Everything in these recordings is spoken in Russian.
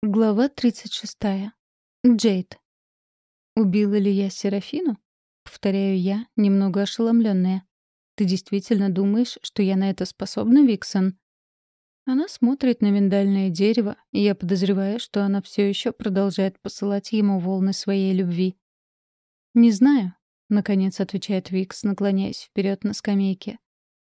Глава 36. Джейд. «Убила ли я Серафину?» Повторяю я, немного ошеломленная. «Ты действительно думаешь, что я на это способна, Виксон?» Она смотрит на миндальное дерево, и я подозреваю, что она все еще продолжает посылать ему волны своей любви. «Не знаю», — наконец отвечает Викс, наклоняясь вперед на скамейке.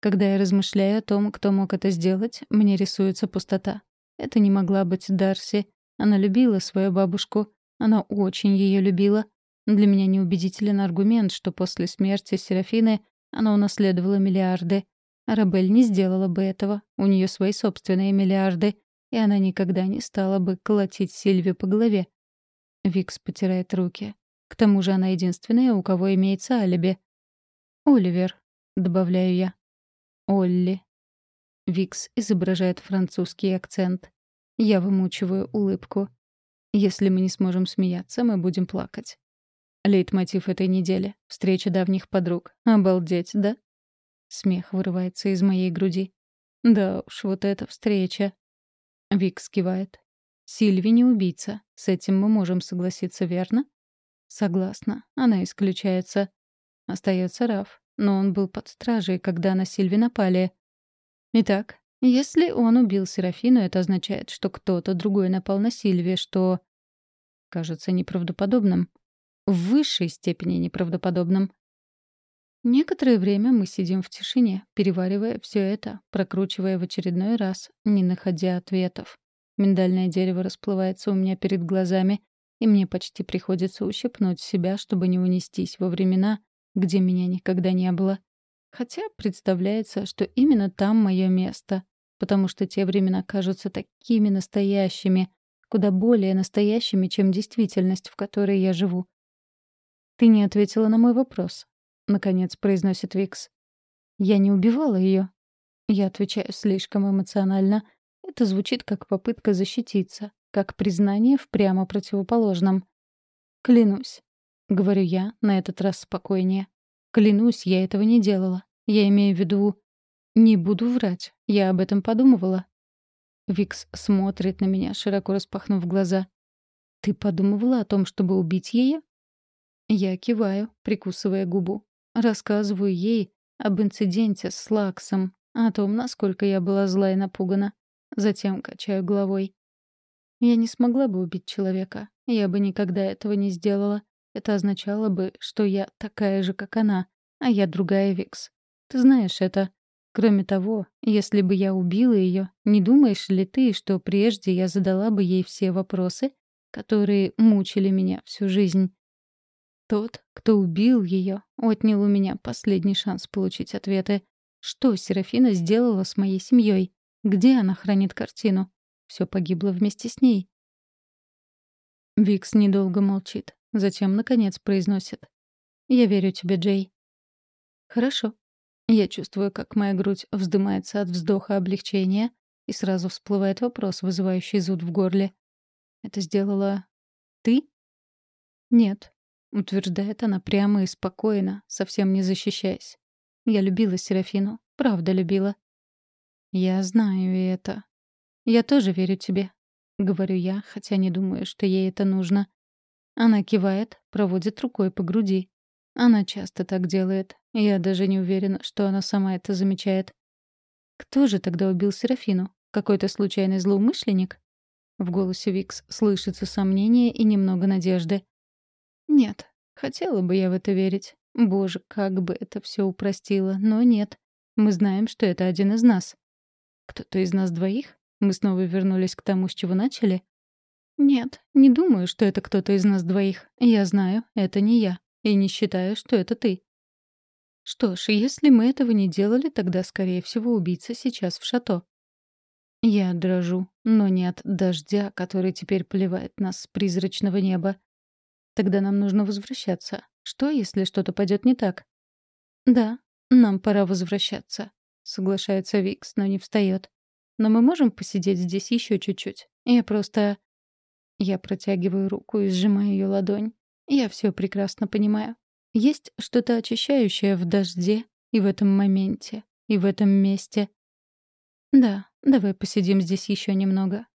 «Когда я размышляю о том, кто мог это сделать, мне рисуется пустота. Это не могла быть Дарси, она любила свою бабушку. Она очень ее любила. Для меня неубедителен аргумент, что после смерти Серафины она унаследовала миллиарды. Арабель не сделала бы этого. У нее свои собственные миллиарды. И она никогда не стала бы колотить Сильвию по голове. Викс потирает руки. К тому же она единственная, у кого имеется алиби. «Оливер», — добавляю я. «Олли». Викс изображает французский акцент. Я вымучиваю улыбку. Если мы не сможем смеяться, мы будем плакать. Лейтмотив этой недели. Встреча давних подруг. Обалдеть, да? Смех вырывается из моей груди. Да уж, вот эта встреча. Вик скивает. Сильви не убийца. С этим мы можем согласиться, верно? Согласна. Она исключается. Остается Раф. Но он был под стражей, когда на Сильви напали. Итак, если он убил Серафину, это означает, что кто-то другой напал на Сильви, что кажется неправдоподобным. В высшей степени неправдоподобным. Некоторое время мы сидим в тишине, переваривая все это, прокручивая в очередной раз, не находя ответов. Миндальное дерево расплывается у меня перед глазами, и мне почти приходится ущипнуть себя, чтобы не унестись во времена, где меня никогда не было. Хотя представляется, что именно там мое место, потому что те времена кажутся такими настоящими, куда более настоящими, чем действительность, в которой я живу. «Ты не ответила на мой вопрос», — наконец произносит Викс. «Я не убивала ее. Я отвечаю слишком эмоционально. Это звучит как попытка защититься, как признание в прямо противоположном. «Клянусь», — говорю я, на этот раз спокойнее. «Клянусь, я этого не делала. Я имею в виду, не буду врать, я об этом подумывала. Викс смотрит на меня, широко распахнув глаза. «Ты подумывала о том, чтобы убить ее?» Я киваю, прикусывая губу. Рассказываю ей об инциденте с Лаксом, о том, насколько я была зла и напугана. Затем качаю головой. Я не смогла бы убить человека. Я бы никогда этого не сделала. Это означало бы, что я такая же, как она, а я другая Викс. Ты знаешь это. Кроме того, если бы я убила ее, не думаешь ли ты, что прежде я задала бы ей все вопросы, которые мучили меня всю жизнь? Тот, кто убил ее, отнял у меня последний шанс получить ответы. Что Серафина сделала с моей семьей? Где она хранит картину? Все погибло вместе с ней. Викс недолго молчит, затем, наконец, произносит. «Я верю тебе, Джей». «Хорошо», я чувствую, как моя грудь вздымается от вздоха облегчения, и сразу всплывает вопрос, вызывающий зуд в горле. «Это сделала ты?» «Нет», — утверждает она прямо и спокойно, совсем не защищаясь. «Я любила Серафину, правда любила». «Я знаю это. Я тоже верю тебе», — говорю я, хотя не думаю, что ей это нужно. Она кивает, проводит рукой по груди. Она часто так делает. Я даже не уверена, что она сама это замечает. Кто же тогда убил Серафину? Какой-то случайный злоумышленник? В голосе Викс слышится сомнение и немного надежды. Нет, хотела бы я в это верить. Боже, как бы это все упростило, но нет. Мы знаем, что это один из нас. Кто-то из нас двоих? Мы снова вернулись к тому, с чего начали? Нет, не думаю, что это кто-то из нас двоих. Я знаю, это не я. И не считаю, что это ты. Что ж, если мы этого не делали, тогда, скорее всего, убийца сейчас в шато. Я дрожу, но не от дождя, который теперь поливает нас с призрачного неба. Тогда нам нужно возвращаться. Что, если что-то пойдет не так? Да, нам пора возвращаться, соглашается Викс, но не встает. Но мы можем посидеть здесь еще чуть-чуть. Я просто... Я протягиваю руку и сжимаю ее ладонь. Я все прекрасно понимаю. Есть что-то очищающее в дожде и в этом моменте, и в этом месте. Да, давай посидим здесь еще немного.